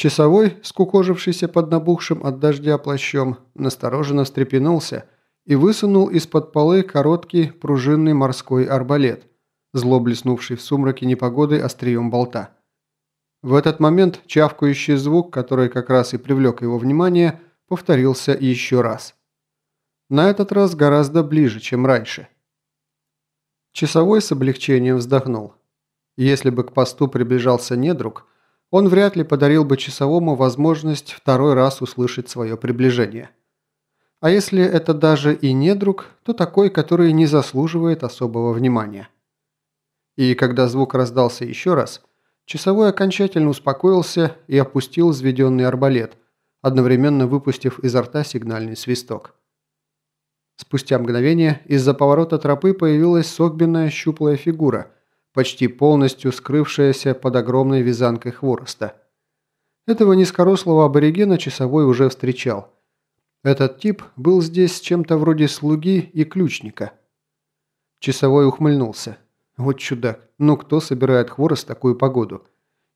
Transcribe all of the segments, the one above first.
Часовой, скукожившийся под набухшим от дождя плащом, настороженно встрепенулся и высунул из-под полы короткий пружинный морской арбалет, зло блеснувший в сумраке непогоды острием болта. В этот момент чавкающий звук, который как раз и привлек его внимание, повторился еще раз. На этот раз гораздо ближе, чем раньше. Часовой с облегчением вздохнул. Если бы к посту приближался недруг, он вряд ли подарил бы часовому возможность второй раз услышать свое приближение. А если это даже и недруг, то такой, который не заслуживает особого внимания. И когда звук раздался еще раз, часовой окончательно успокоился и опустил взведенный арбалет, одновременно выпустив изо рта сигнальный свисток. Спустя мгновение из-за поворота тропы появилась согбенная щуплая фигура, почти полностью скрывшаяся под огромной вязанкой хвороста. Этого низкорослого аборигена часовой уже встречал. Этот тип был здесь чем-то вроде слуги и ключника. Часовой ухмыльнулся. Вот чудак, ну кто собирает хворост в такую погоду?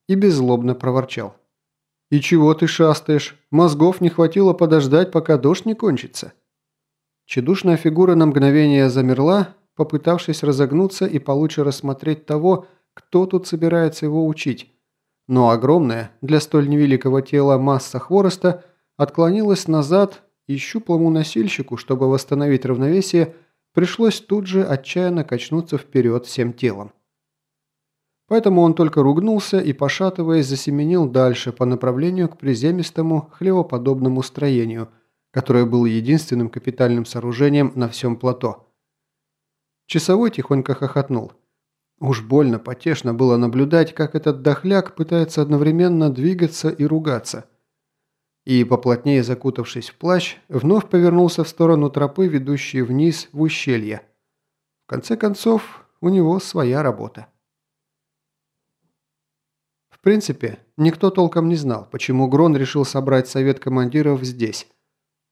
И беззлобно проворчал. «И чего ты шастаешь? Мозгов не хватило подождать, пока дождь не кончится». Чедушная фигура на мгновение замерла, попытавшись разогнуться и получше рассмотреть того, кто тут собирается его учить. Но огромная, для столь невеликого тела масса хвороста отклонилась назад, и щуплому носильщику, чтобы восстановить равновесие, Пришлось тут же отчаянно качнуться вперед всем телом. Поэтому он только ругнулся и, пошатываясь, засеменил дальше по направлению к приземистому хлевоподобному строению, которое было единственным капитальным сооружением на всем плато. Часовой тихонько хохотнул. Уж больно потешно было наблюдать, как этот дохляк пытается одновременно двигаться и ругаться – и, поплотнее закутавшись в плащ, вновь повернулся в сторону тропы, ведущей вниз в ущелье. В конце концов, у него своя работа. В принципе, никто толком не знал, почему Грон решил собрать совет командиров здесь,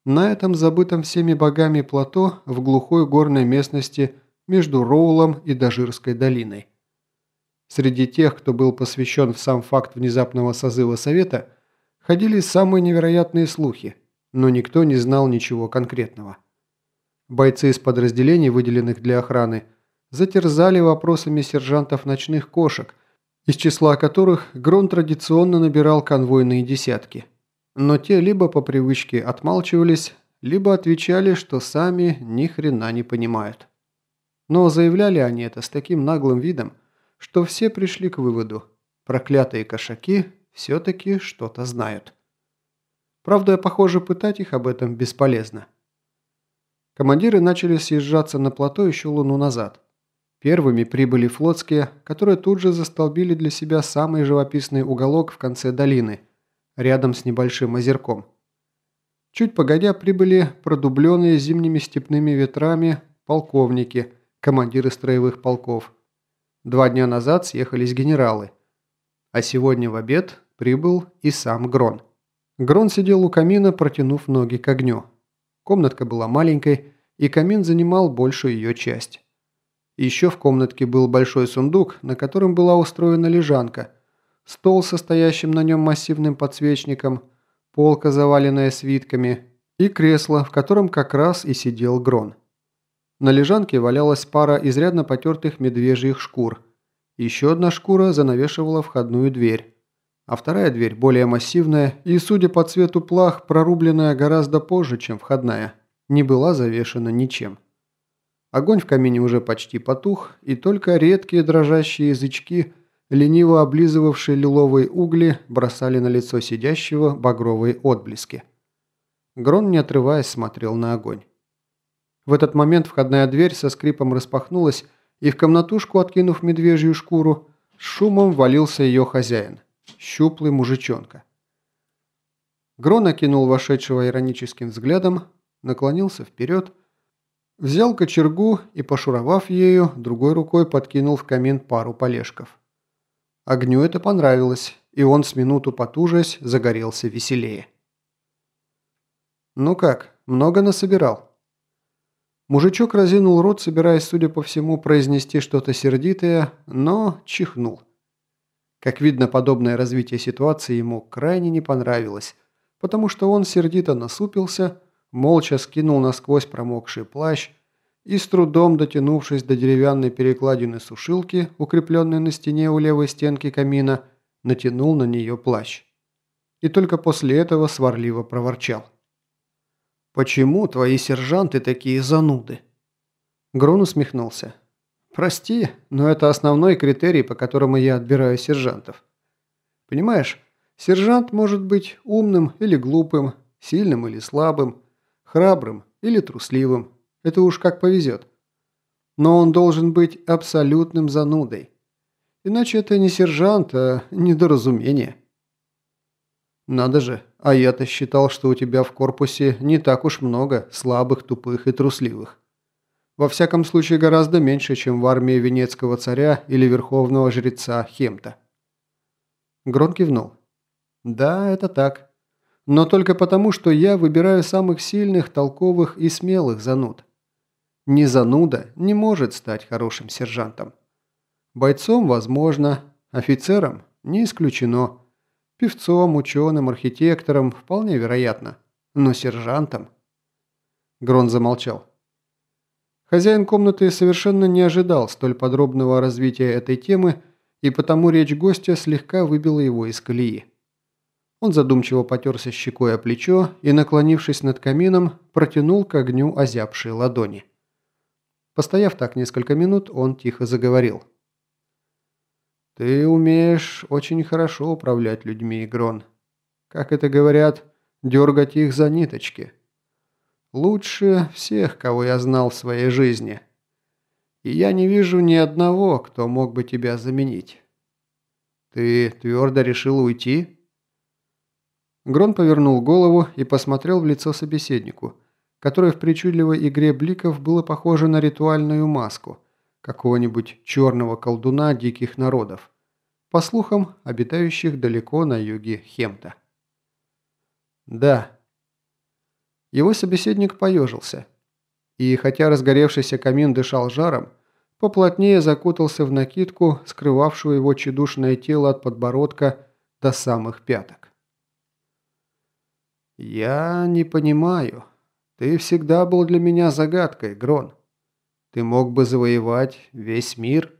на этом забытом всеми богами плато в глухой горной местности между Роулом и Дажирской долиной. Среди тех, кто был посвящен в сам факт внезапного созыва совета – Ходили самые невероятные слухи, но никто не знал ничего конкретного. Бойцы из подразделений, выделенных для охраны, затерзали вопросами сержантов ночных кошек, из числа которых Грон традиционно набирал конвойные десятки. Но те либо по привычке отмалчивались, либо отвечали, что сами ни хрена не понимают. Но заявляли они это с таким наглым видом, что все пришли к выводу – проклятые кошаки все-таки что-то знают. Правда, похоже, пытать их об этом бесполезно. Командиры начали съезжаться на плато еще луну назад. Первыми прибыли флотские, которые тут же застолбили для себя самый живописный уголок в конце долины, рядом с небольшим озерком. Чуть погодя прибыли продубленные зимними степными ветрами полковники, командиры строевых полков. Два дня назад съехались генералы – а сегодня в обед прибыл и сам Грон. Грон сидел у камина, протянув ноги к огню. Комнатка была маленькой, и камин занимал большую ее часть. Еще в комнатке был большой сундук, на котором была устроена лежанка, стол, состоящим на нем массивным подсвечником, полка, заваленная свитками, и кресло, в котором как раз и сидел Грон. На лежанке валялась пара изрядно потертых медвежьих шкур – еще одна шкура занавешивала входную дверь, а вторая дверь, более массивная и, судя по цвету плах, прорубленная гораздо позже, чем входная, не была завешена ничем. Огонь в камине уже почти потух, и только редкие дрожащие язычки, лениво облизывавшие лиловые угли, бросали на лицо сидящего багровые отблески. Грон, не отрываясь, смотрел на огонь. В этот момент входная дверь со скрипом распахнулась, и в комнатушку, откинув медвежью шкуру, с шумом валился ее хозяин, щуплый мужичонка. Грон окинул вошедшего ироническим взглядом, наклонился вперед, взял кочергу и, пошуровав ею, другой рукой подкинул в камин пару полежков. Огню это понравилось, и он с минуту потужась загорелся веселее. «Ну как, много насобирал?» Мужичок разинул рот, собираясь, судя по всему, произнести что-то сердитое, но чихнул. Как видно, подобное развитие ситуации ему крайне не понравилось, потому что он сердито насупился, молча скинул насквозь промокший плащ и, с трудом дотянувшись до деревянной перекладины сушилки, укрепленной на стене у левой стенки камина, натянул на нее плащ. И только после этого сварливо проворчал. «Почему твои сержанты такие зануды?» Грон усмехнулся. «Прости, но это основной критерий, по которому я отбираю сержантов. Понимаешь, сержант может быть умным или глупым, сильным или слабым, храбрым или трусливым. Это уж как повезет. Но он должен быть абсолютным занудой. Иначе это не сержант, а недоразумение». «Надо же, а я-то считал, что у тебя в корпусе не так уж много слабых, тупых и трусливых. Во всяком случае, гораздо меньше, чем в армии Венецкого царя или верховного жреца Хемта». Грон кивнул. «Да, это так. Но только потому, что я выбираю самых сильных, толковых и смелых зануд. Не зануда не может стать хорошим сержантом. Бойцом – возможно, офицером – не исключено». Певцом, ученым, архитектором, вполне вероятно. Но сержантом? Грон замолчал. Хозяин комнаты совершенно не ожидал столь подробного развития этой темы, и потому речь гостя слегка выбила его из колеи. Он задумчиво потерся щекой о плечо и, наклонившись над камином, протянул к огню озябшие ладони. Постояв так несколько минут, он тихо заговорил. «Ты умеешь очень хорошо управлять людьми, Игрон. Как это говорят, дергать их за ниточки. Лучше всех, кого я знал в своей жизни. И я не вижу ни одного, кто мог бы тебя заменить. Ты твердо решил уйти?» Грон повернул голову и посмотрел в лицо собеседнику, которое в причудливой игре бликов было похоже на ритуальную маску – какого-нибудь черного колдуна диких народов, по слухам, обитающих далеко на юге Хемта. «Да». Его собеседник поежился, и хотя разгоревшийся камин дышал жаром, поплотнее закутался в накидку, скрывавшую его чедушное тело от подбородка до самых пяток. «Я не понимаю. Ты всегда был для меня загадкой, Грон. Ты мог бы завоевать весь мир.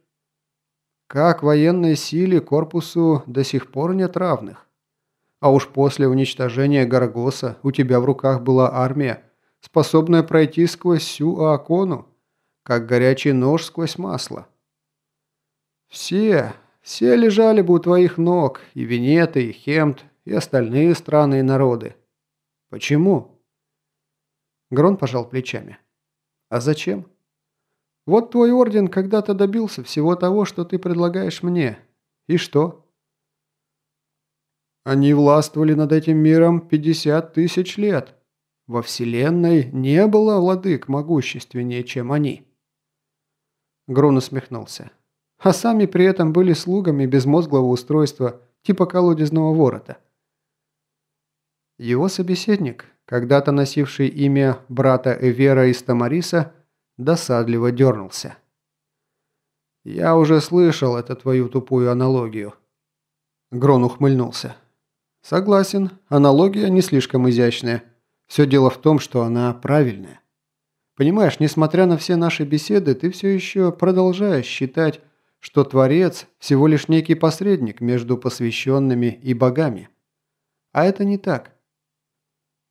Как военной силе корпусу до сих пор нет равных. А уж после уничтожения Гаргоса у тебя в руках была армия, способная пройти сквозь всю Аакону, как горячий нож сквозь масло. Все, все лежали бы у твоих ног, и Венеты, и Хемт, и остальные страны и народы. Почему? Грон пожал плечами. А зачем? Вот твой орден когда-то добился всего того, что ты предлагаешь мне. И что? Они властвовали над этим миром 50 тысяч лет. Во Вселенной не было владык могущественнее, чем они. Грун усмехнулся. А сами при этом были слугами безмозглого устройства, типа колодезного ворота. Его собеседник, когда-то носивший имя брата Эвера из Тамариса, досадливо дернулся. «Я уже слышал эту твою тупую аналогию». Грон ухмыльнулся. «Согласен, аналогия не слишком изящная. Все дело в том, что она правильная. Понимаешь, несмотря на все наши беседы, ты все еще продолжаешь считать, что Творец всего лишь некий посредник между посвященными и богами. А это не так».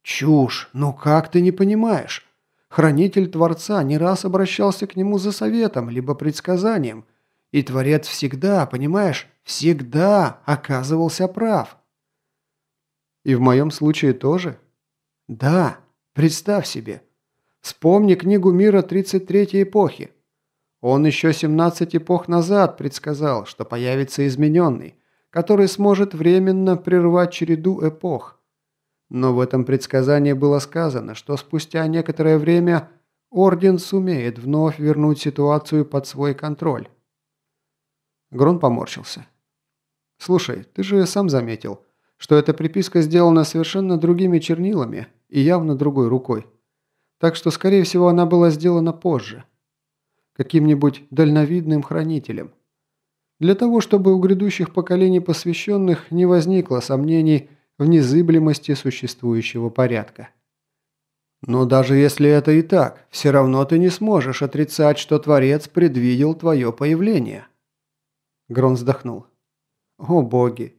«Чушь! Ну как ты не понимаешь? Хранитель Творца не раз обращался к нему за советом, либо предсказанием. И Творец всегда, понимаешь, всегда оказывался прав. И в моем случае тоже? Да, представь себе. Вспомни книгу мира 33-й эпохи. Он еще 17 эпох назад предсказал, что появится измененный, который сможет временно прервать череду эпох. Но в этом предсказании было сказано, что спустя некоторое время Орден сумеет вновь вернуть ситуацию под свой контроль. Грон поморщился. «Слушай, ты же сам заметил, что эта приписка сделана совершенно другими чернилами и явно другой рукой. Так что, скорее всего, она была сделана позже. Каким-нибудь дальновидным хранителем. Для того, чтобы у грядущих поколений посвященных не возникло сомнений в незыблемости существующего порядка. Но даже если это и так, все равно ты не сможешь отрицать, что Творец предвидел твое появление. Грон вздохнул. О боги,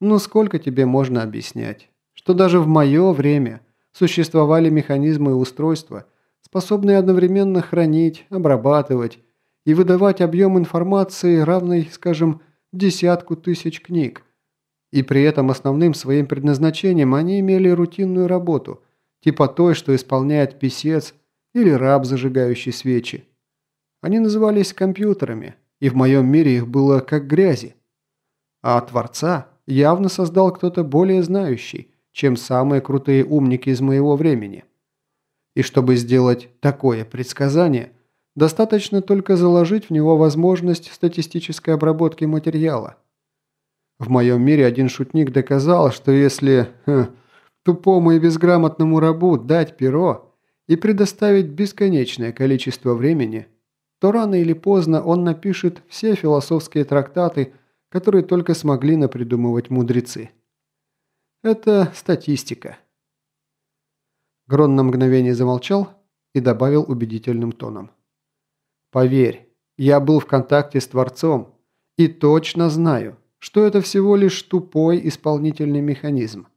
ну сколько тебе можно объяснять, что даже в мое время существовали механизмы и устройства, способные одновременно хранить, обрабатывать и выдавать объем информации, равный, скажем, десятку тысяч книг. И при этом основным своим предназначением они имели рутинную работу – типа той, что исполняет писец или раб, зажигающий свечи. Они назывались компьютерами, и в моем мире их было как грязи. А Творца явно создал кто-то более знающий, чем самые крутые умники из моего времени. И чтобы сделать такое предсказание, достаточно только заложить в него возможность статистической обработки материала. В моем мире один шутник доказал, что если... Хм, Тупому и безграмотному рабу дать перо и предоставить бесконечное количество времени, то рано или поздно он напишет все философские трактаты, которые только смогли напридумывать мудрецы. Это статистика. Грон на мгновение замолчал и добавил убедительным тоном. «Поверь, я был в контакте с Творцом и точно знаю, что это всего лишь тупой исполнительный механизм.